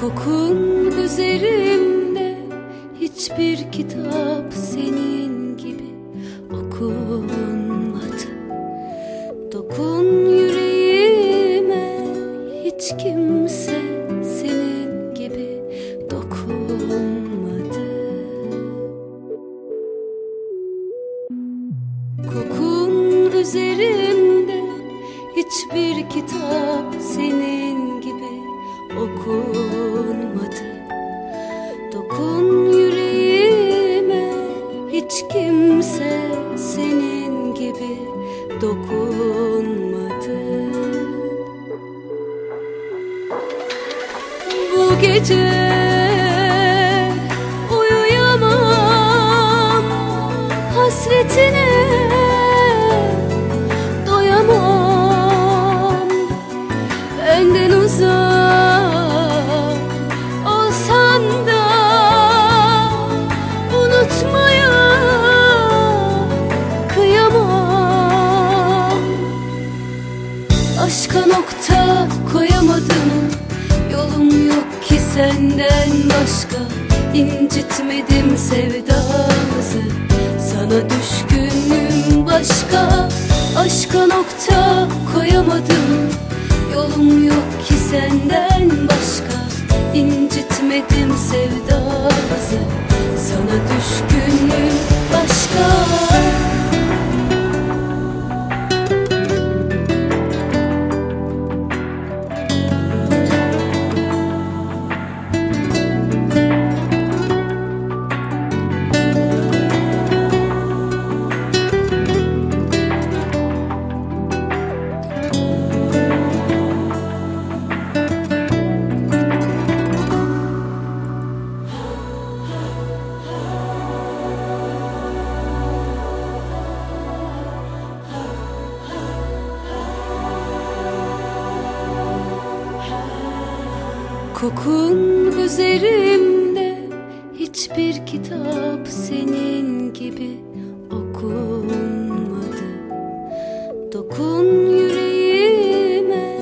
Kokun üzerimde. Hiçbir kitap senin gibi okunmadı. Dokun yüreğime hiç kimse senin gibi dokunmadı. Kokun üzerimde hiçbir kitap senin gibi okunmadı Dokun yüreğime hiç kimse senin gibi dokunmadı. Bu gece senden başka incitmedim sevdamızı. Sana düşkünüm başka Aşka nokta koyamadım. Yolum yok ki senden başka incitmedim sevdamızı. Sana düşkünüm başka Kokun üzerimde hiçbir kitap senin gibi okunmadı. Dokun yüreğime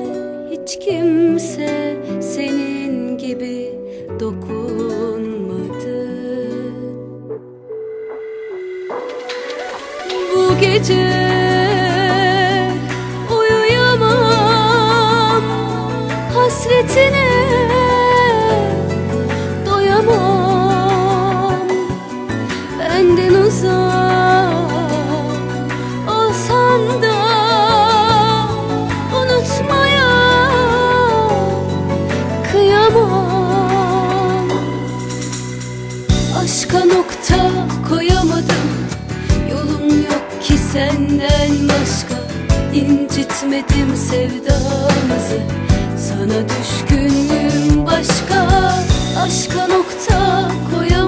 hiç kimse senin gibi dokunmadı. Bu gece uyuyamam hasretine Aşka nokta koyamadım. Yolum yok ki senden başka. İncitmedim sevdamızı. Sana düşkünüm başka. Aşka nokta koyamadım